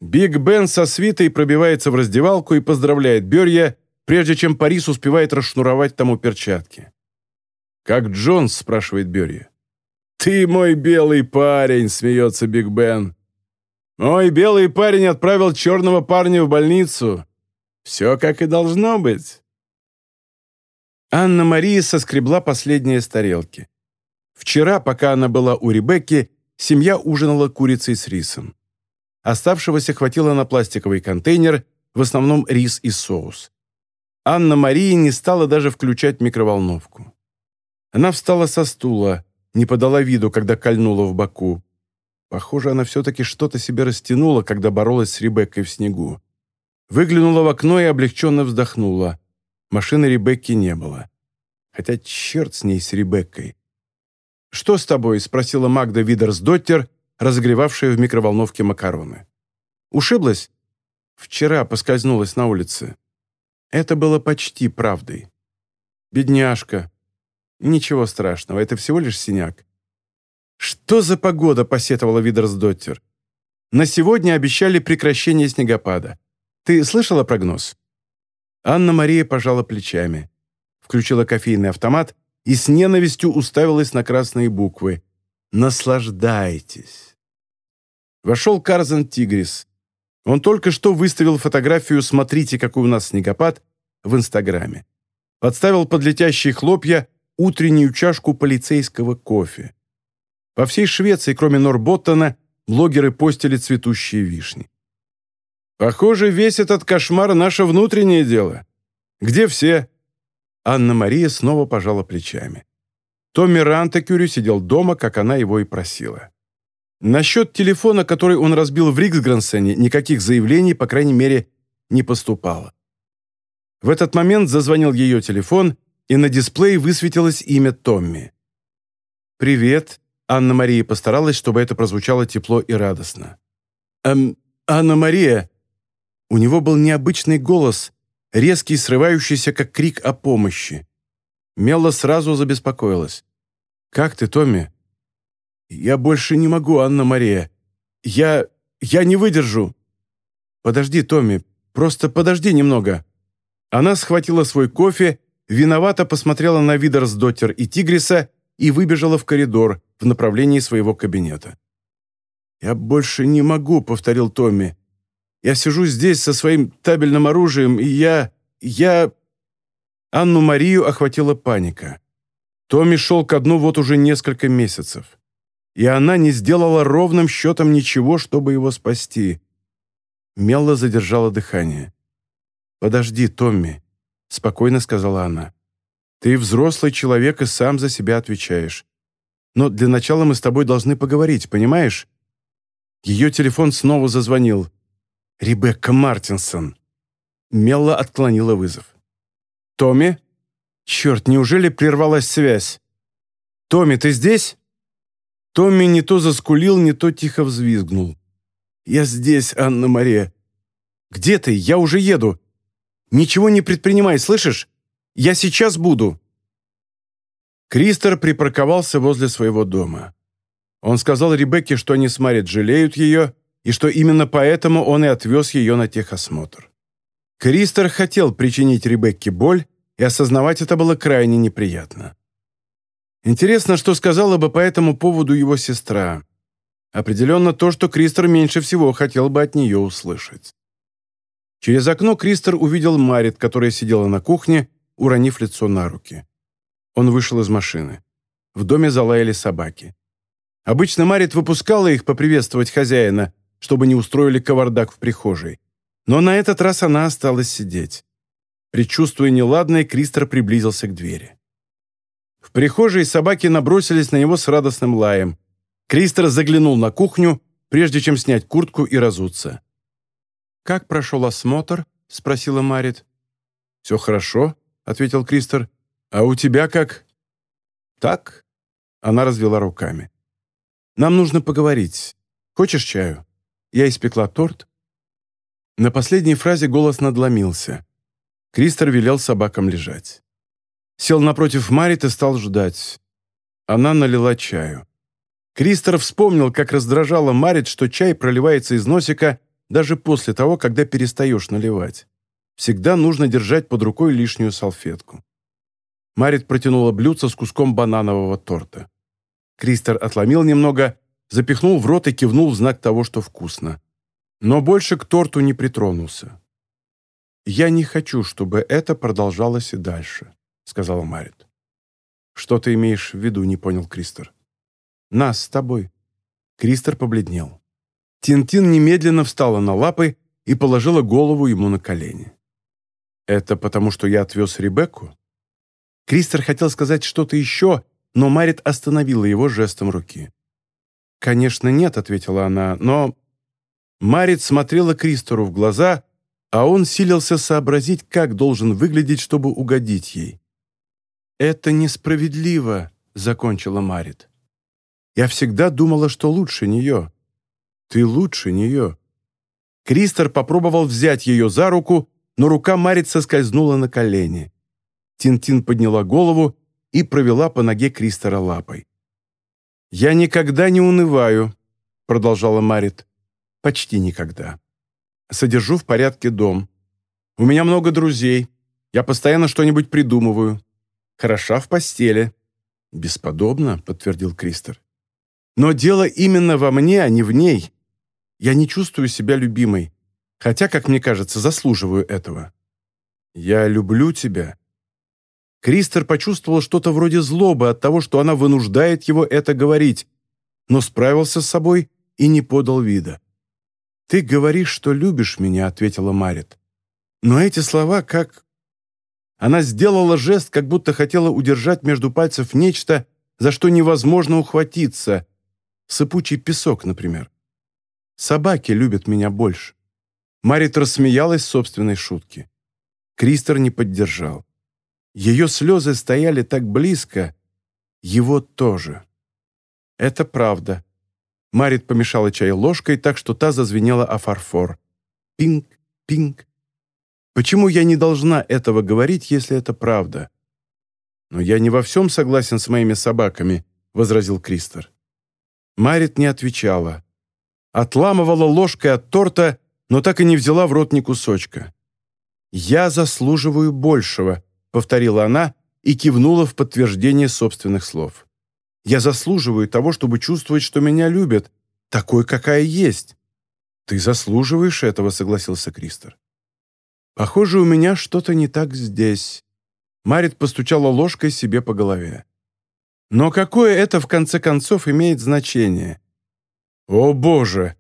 Биг Бен со свитой пробивается в раздевалку и поздравляет Берья, прежде чем Парис успевает расшнуровать тому перчатки. «Как Джонс?» – спрашивает Берья. «Ты мой белый парень!» – смеется Биг Бен. «Мой белый парень отправил черного парня в больницу. Все как и должно быть. Анна-Мария соскребла последние с тарелки. Вчера, пока она была у Ребекки, семья ужинала курицей с рисом. Оставшегося хватило на пластиковый контейнер, в основном рис и соус. Анна-Мария не стала даже включать микроволновку. Она встала со стула, не подала виду, когда кольнула в боку. Похоже, она все-таки что-то себе растянула, когда боролась с Ребеккой в снегу. Выглянула в окно и облегченно вздохнула. Машины Ребекки не было. Хотя черт с ней, с Ребеккой. «Что с тобой?» – спросила Магда Видерсдоттер, разогревавшая в микроволновке макароны. «Ушиблась?» «Вчера поскользнулась на улице». Это было почти правдой. «Бедняжка». «Ничего страшного, это всего лишь синяк». «Что за погода?» – посетовала Видерсдоттер. «На сегодня обещали прекращение снегопада. Ты слышала прогноз?» Анна-Мария пожала плечами, включила кофейный автомат и с ненавистью уставилась на красные буквы. «Наслаждайтесь». Вошел Карзан Тигрис. Он только что выставил фотографию «Смотрите, какой у нас снегопад» в Инстаграме. Подставил под летящие хлопья утреннюю чашку полицейского кофе. По всей Швеции, кроме Норботтона, блогеры постили цветущие вишни. Похоже, весь этот кошмар — наше внутреннее дело. Где все?» Анна-Мария снова пожала плечами. Томми Рантекюри сидел дома, как она его и просила. Насчет телефона, который он разбил в Риксгрансене, никаких заявлений, по крайней мере, не поступало. В этот момент зазвонил ее телефон, и на дисплее высветилось имя Томми. «Привет», — Анна-Мария постаралась, чтобы это прозвучало тепло и радостно. «Эм, Анна-Мария», у него был необычный голос, резкий, срывающийся, как крик о помощи. Мелла сразу забеспокоилась. «Как ты, Томми?» «Я больше не могу, Анна-Мария. Я... я не выдержу». «Подожди, Томми, просто подожди немного». Она схватила свой кофе, виновато посмотрела на Видерсдоттер и Тигриса и выбежала в коридор в направлении своего кабинета. «Я больше не могу», — повторил Томми. Я сижу здесь со своим табельным оружием, и я... я...» Анну-Марию охватила паника. Томми шел ко дну вот уже несколько месяцев. И она не сделала ровным счетом ничего, чтобы его спасти. Мелла задержала дыхание. «Подожди, Томми», — спокойно сказала она. «Ты взрослый человек и сам за себя отвечаешь. Но для начала мы с тобой должны поговорить, понимаешь?» Ее телефон снова зазвонил. «Ребекка Мартинсон». Мелла отклонила вызов. «Томми? Черт, неужели прервалась связь? Томми, ты здесь?» Томми не то заскулил, не то тихо взвизгнул. «Я здесь, Анна-Мария». «Где ты? Я уже еду. Ничего не предпринимай, слышишь? Я сейчас буду». Кристер припарковался возле своего дома. Он сказал Ребекке, что они с Марит жалеют ее, и что именно поэтому он и отвез ее на техосмотр. Кристер хотел причинить Ребекке боль, и осознавать это было крайне неприятно. Интересно, что сказала бы по этому поводу его сестра. Определенно то, что Кристер меньше всего хотел бы от нее услышать. Через окно Кристер увидел Марит, которая сидела на кухне, уронив лицо на руки. Он вышел из машины. В доме залаяли собаки. Обычно Марит выпускала их поприветствовать хозяина, чтобы не устроили кавардак в прихожей. Но на этот раз она осталась сидеть. Предчувствуя неладное, Кристер приблизился к двери. В прихожей собаки набросились на него с радостным лаем. Кристер заглянул на кухню, прежде чем снять куртку и разуться. «Как прошел осмотр?» — спросила Марит. «Все хорошо», — ответил Кристер. «А у тебя как?» «Так?» — она развела руками. «Нам нужно поговорить. Хочешь чаю? Я испекла торт». На последней фразе голос надломился. Кристер велел собакам лежать. Сел напротив Марит и стал ждать. Она налила чаю. Кристер вспомнил, как раздражала Марит, что чай проливается из носика даже после того, когда перестаешь наливать. Всегда нужно держать под рукой лишнюю салфетку. Марит протянула блюдце с куском бананового торта. Кристер отломил немного, запихнул в рот и кивнул в знак того, что вкусно. Но больше к торту не притронулся. «Я не хочу, чтобы это продолжалось и дальше», — сказала Марит. «Что ты имеешь в виду?» — не понял Кристер. «Нас с тобой». Кристер побледнел. Тинтин немедленно встала на лапы и положила голову ему на колени. «Это потому, что я отвез Ребекку?» Кристер хотел сказать что-то еще, но Марит остановила его жестом руки. «Конечно, нет», — ответила она, — «но...» Марит смотрела Кристору в глаза, а он силился сообразить, как должен выглядеть, чтобы угодить ей. «Это несправедливо», — закончила Марит. «Я всегда думала, что лучше нее. Ты лучше нее». Кристор попробовал взять ее за руку, но рука Марит соскользнула на колени. Тинтин -тин подняла голову и провела по ноге Кристора лапой. «Я никогда не унываю», — продолжала Марит. «Почти никогда. Содержу в порядке дом. У меня много друзей. Я постоянно что-нибудь придумываю. Хороша в постели». «Бесподобно», — подтвердил Кристор. «Но дело именно во мне, а не в ней. Я не чувствую себя любимой, хотя, как мне кажется, заслуживаю этого. Я люблю тебя». Кристер почувствовал что-то вроде злобы от того, что она вынуждает его это говорить, но справился с собой и не подал вида. «Ты говоришь, что любишь меня», — ответила Марит. «Но эти слова как...» Она сделала жест, как будто хотела удержать между пальцев нечто, за что невозможно ухватиться. Сыпучий песок, например. Собаки любят меня больше. Марит рассмеялась собственной шутке. Кристер не поддержал. Ее слезы стояли так близко, его тоже. Это правда. Марит помешала чай ложкой так, что та зазвенела о фарфор. Пинг, пинг. Почему я не должна этого говорить, если это правда? Но я не во всем согласен с моими собаками, возразил Кристер. Марит не отвечала отламывала ложкой от торта, но так и не взяла в рот ни кусочка. «Я заслуживаю большего», — повторила она и кивнула в подтверждение собственных слов. «Я заслуживаю того, чтобы чувствовать, что меня любят, такой, какая есть. «Ты заслуживаешь этого», — согласился Кристер. «Похоже, у меня что-то не так здесь». Марит постучала ложкой себе по голове. «Но какое это, в конце концов, имеет значение?» «О, Боже!»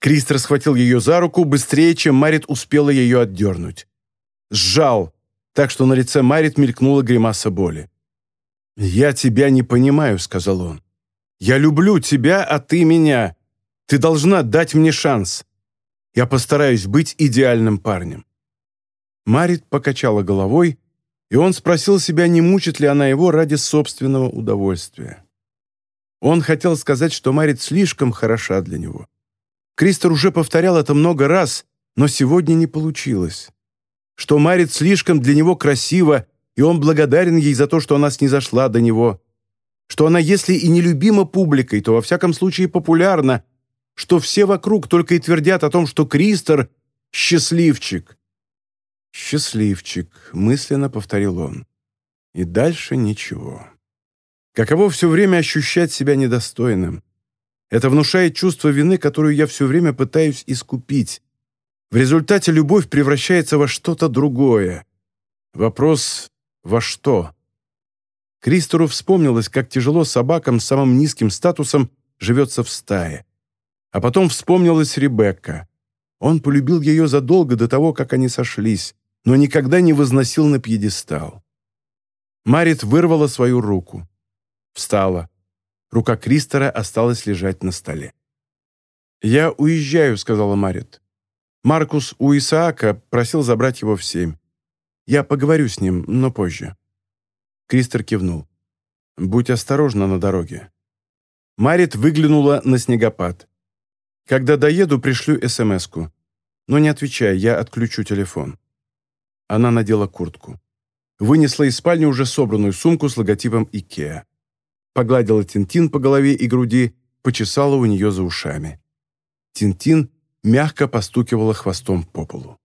Кристер схватил ее за руку быстрее, чем Марит успела ее отдернуть. Сжал, так что на лице Марит мелькнула гримаса боли. «Я тебя не понимаю», — сказал он. «Я люблю тебя, а ты меня. Ты должна дать мне шанс. Я постараюсь быть идеальным парнем». Марит покачала головой, и он спросил себя, не мучит ли она его ради собственного удовольствия. Он хотел сказать, что Марит слишком хороша для него. Кристор уже повторял это много раз, но сегодня не получилось. Что Марит слишком для него красива, и он благодарен ей за то, что она снизошла до него. Что она, если и не любима публикой, то во всяком случае популярна, что все вокруг только и твердят о том, что Кристор — счастливчик. «Счастливчик», — мысленно повторил он. И дальше ничего. Каково все время ощущать себя недостойным? Это внушает чувство вины, которую я все время пытаюсь искупить. В результате любовь превращается во что-то другое. Вопрос «во что?». Кристору вспомнилось, как тяжело собакам с самым низким статусом живется в стае. А потом вспомнилась Ребекка. Он полюбил ее задолго до того, как они сошлись, но никогда не возносил на пьедестал. Марит вырвала свою руку. Встала. Рука Кристера осталась лежать на столе. «Я уезжаю», — сказала Марит. «Маркус у Исаака просил забрать его в семь. Я поговорю с ним, но позже». Кристер кивнул. «Будь осторожна на дороге». Марит выглянула на снегопад. Когда доеду, пришлю СМС-ку. Но не отвечай, я отключу телефон». Она надела куртку. Вынесла из спальни уже собранную сумку с логотипом IKEA. Погладила Тинтин по голове и груди, почесала у нее за ушами. Тинтин мягко постукивала хвостом по полу.